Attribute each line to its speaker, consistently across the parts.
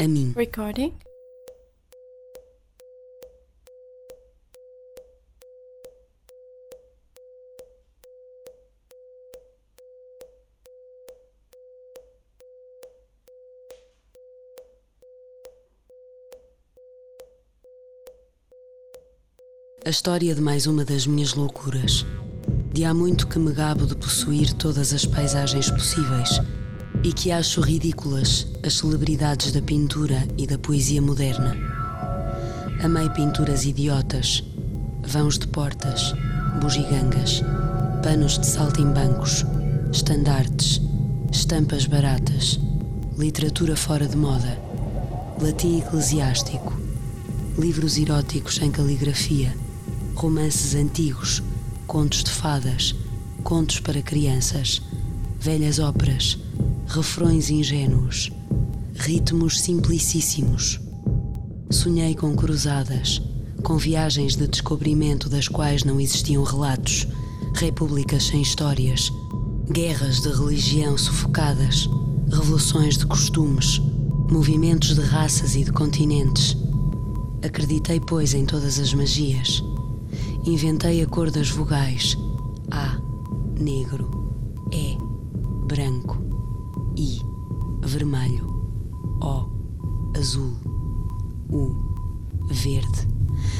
Speaker 1: A mim.
Speaker 2: Recording.
Speaker 1: A história de mais uma das minhas loucuras. De há muito que me gabo de possuir todas as paisagens possíveis e que acho ridículas as celebridades da pintura e da poesia moderna. Amei pinturas idiotas, vãos de portas, bugigangas, panos de saltimbancos, estandartes, estampas baratas, literatura fora de moda, latim eclesiástico, livros eróticos em caligrafia, romances antigos, contos de fadas, contos para crianças, velhas óperas, refrões ingênuos, ritmos simplicíssimos. Sonhei com cruzadas, com viagens de descobrimento das quais não existiam relatos, repúblicas sem histórias, guerras de religião sufocadas, revoluções de costumes, movimentos de raças e de continentes. Acreditei, pois, em todas as magias. Inventei a cor das vogais: A, negro, E, branco, vermelho, O, azul, U, verde.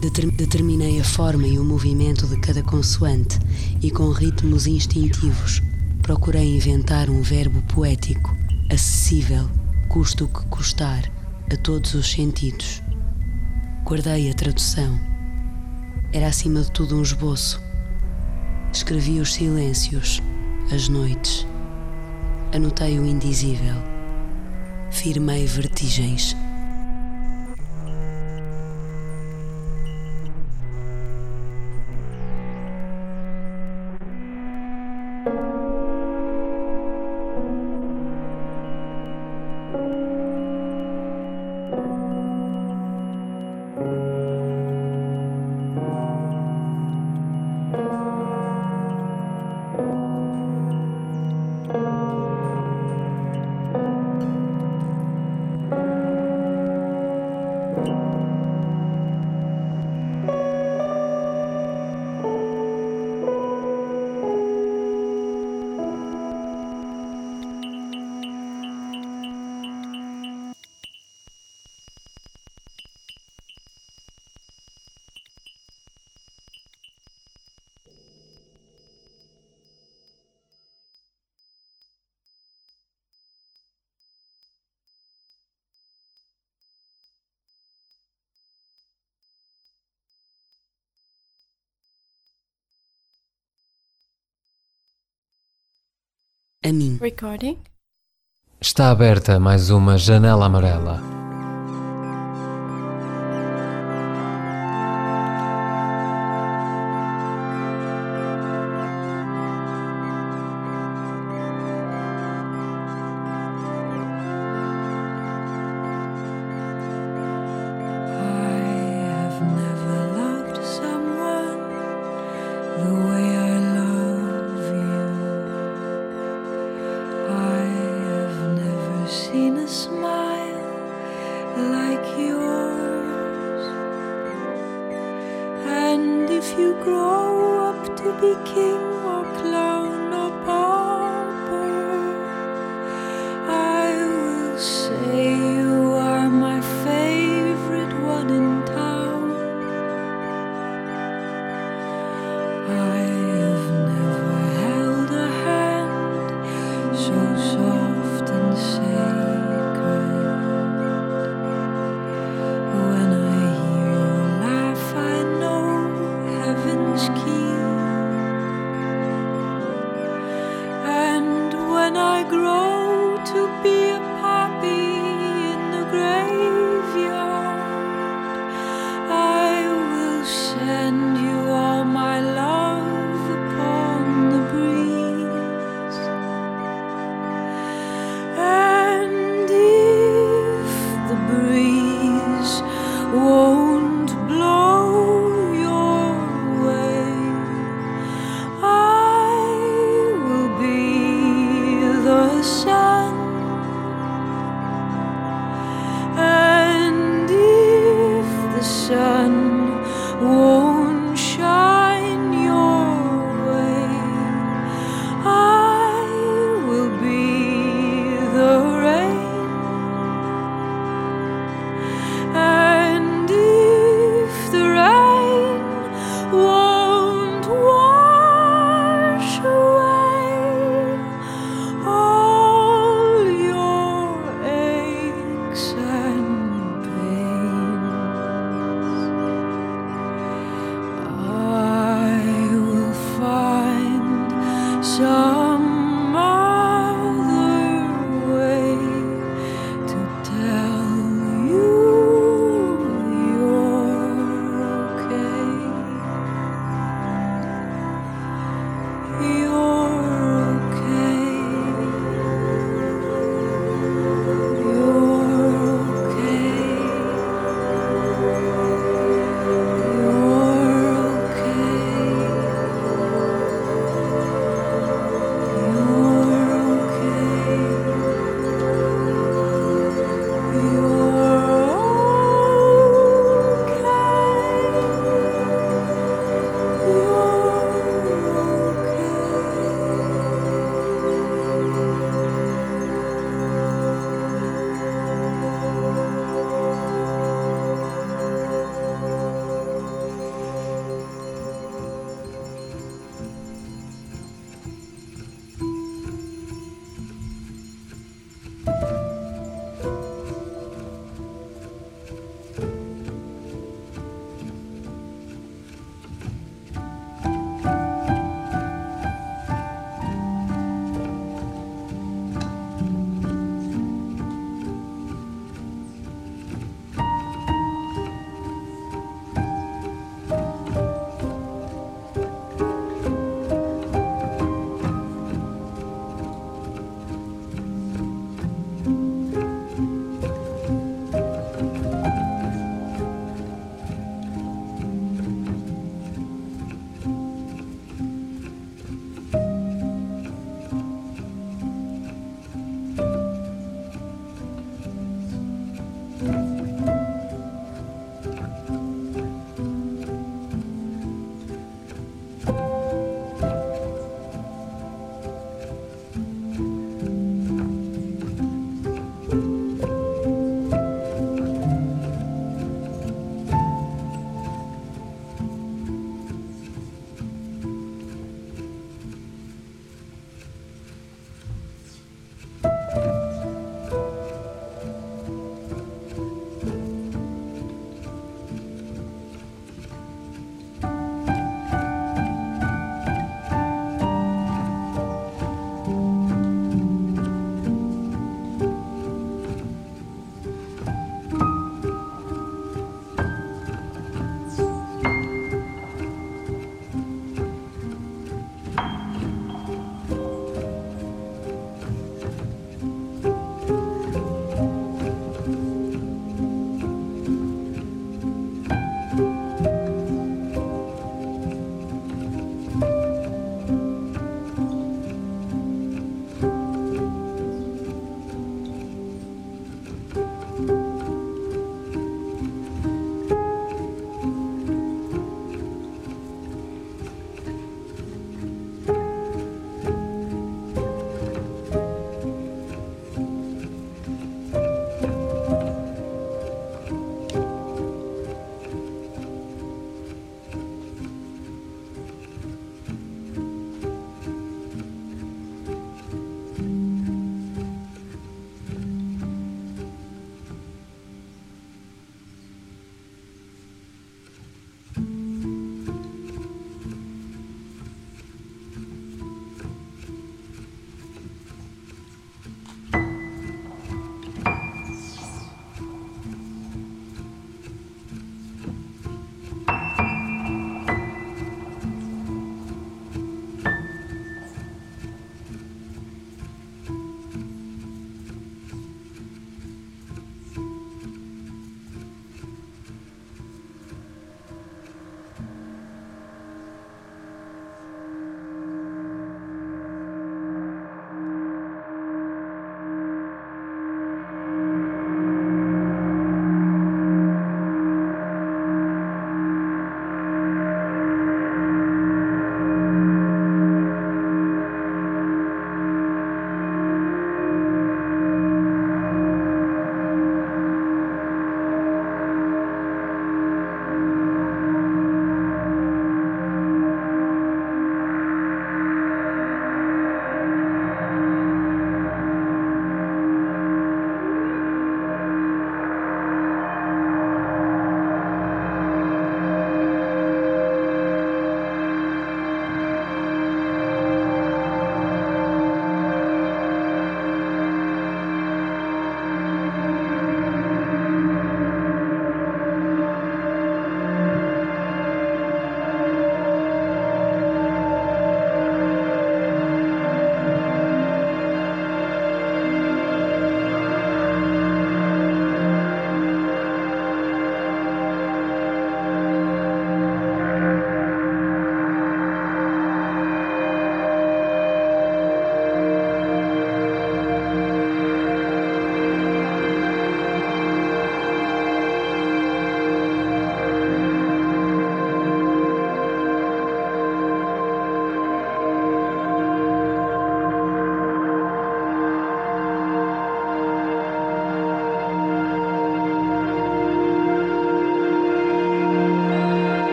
Speaker 1: Deter- determinei a forma e o movimento de cada consoante e, com ritmos instintivos, procurei inventar um verbo poético, acessível, custo que custar, a todos os sentidos. Guardei a tradução. Era acima de tudo um esboço. Escrevi os silêncios, as noites. Anotei o indizível. Firmei vertigens.
Speaker 2: Recording.
Speaker 3: Está aberta mais uma janela amarela.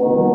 Speaker 4: you.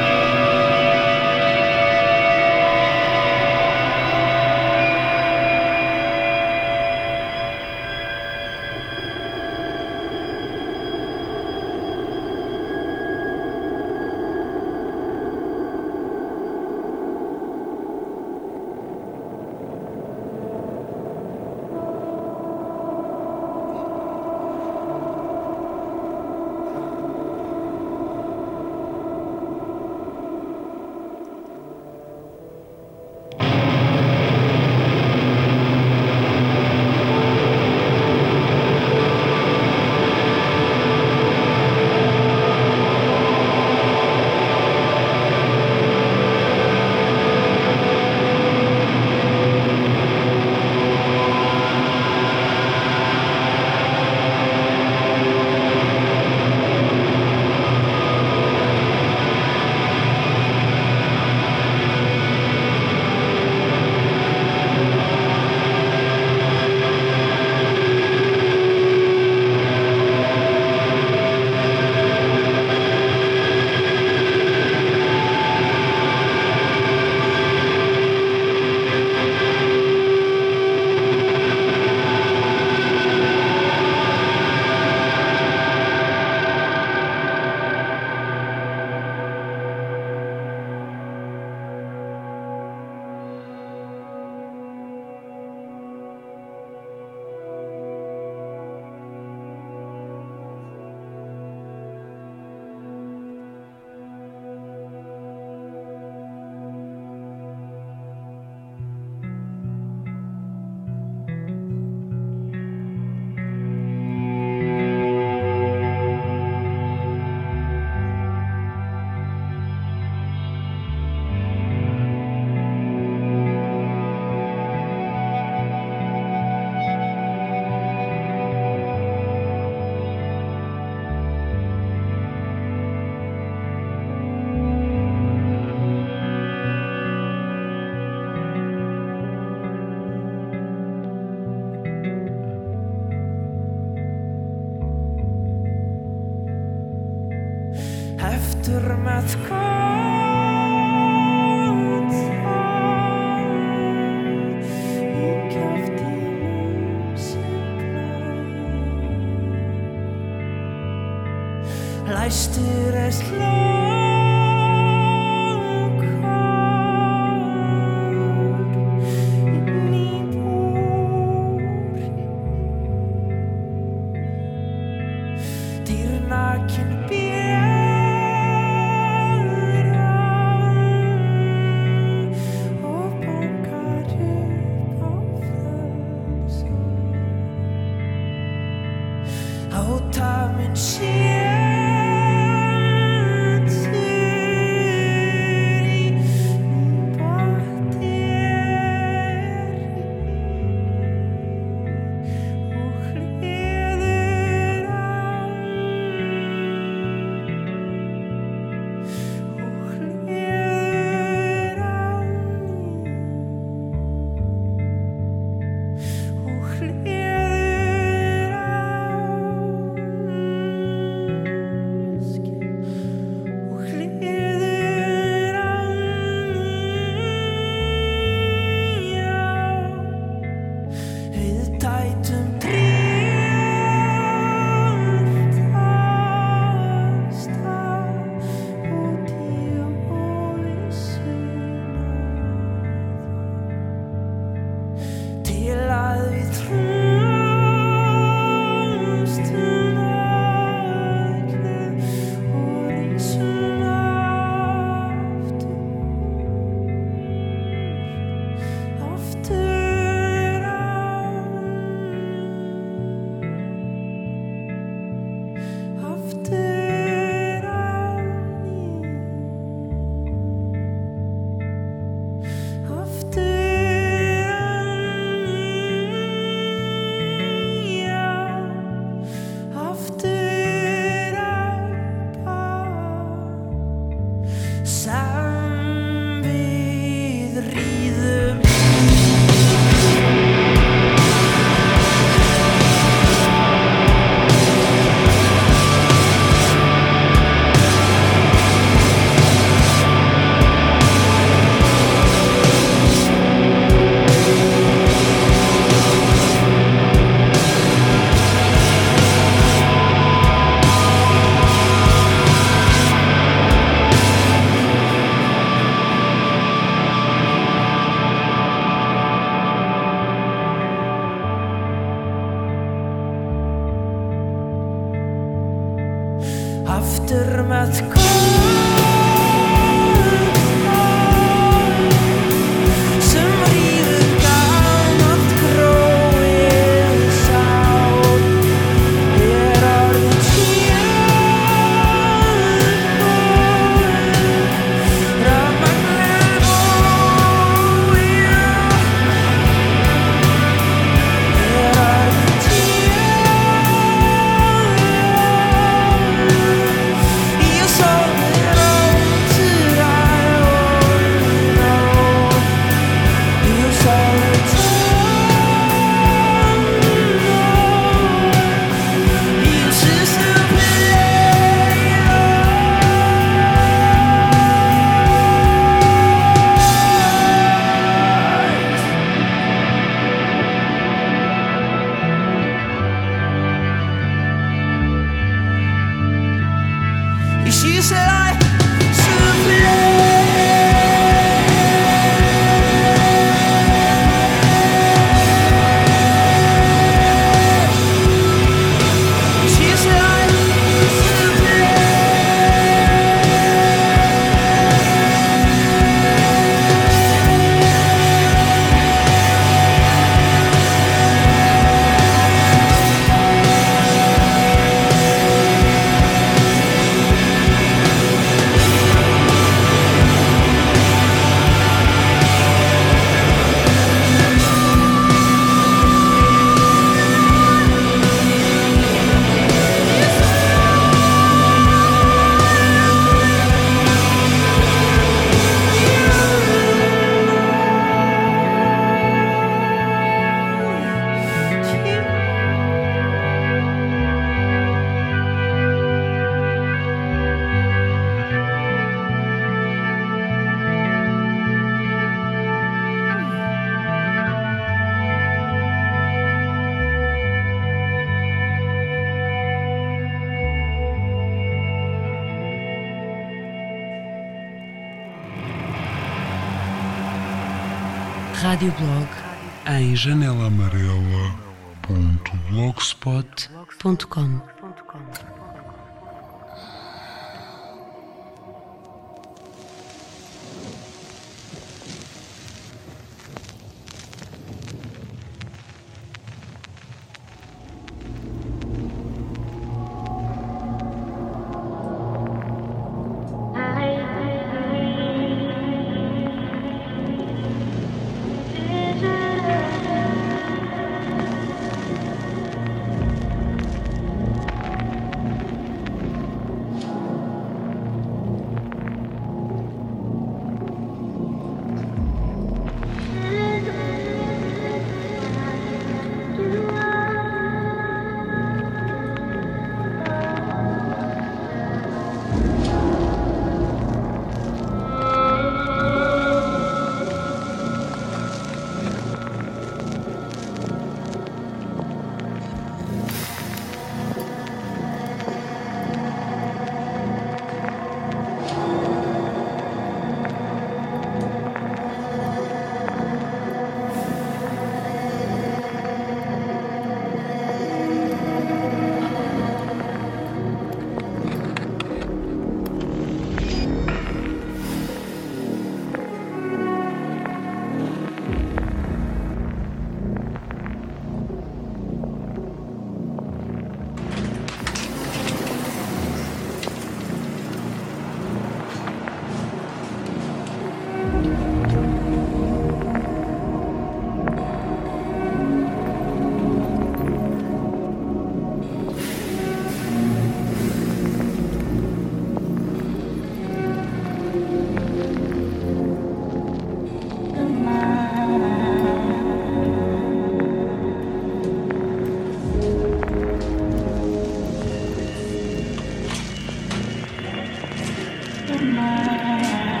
Speaker 4: mais.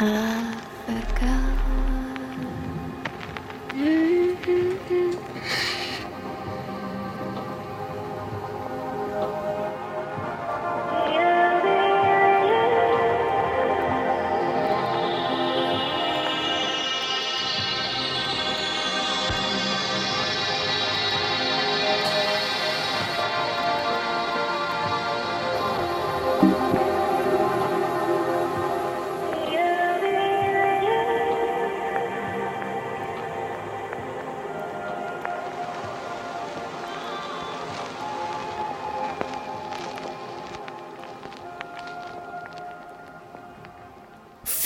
Speaker 4: Ah.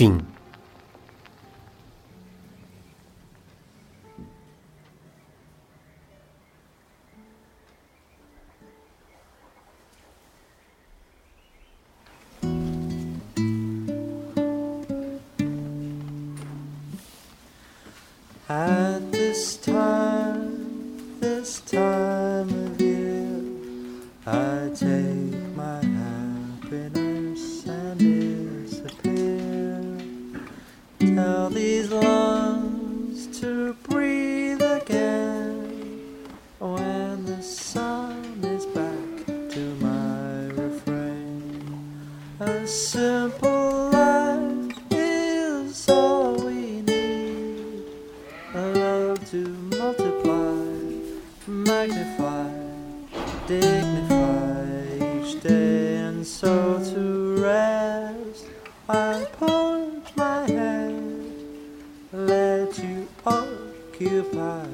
Speaker 4: Fim. to multiply, magnify, dignify each day, and so to rest. I
Speaker 2: point my head, let you occupy.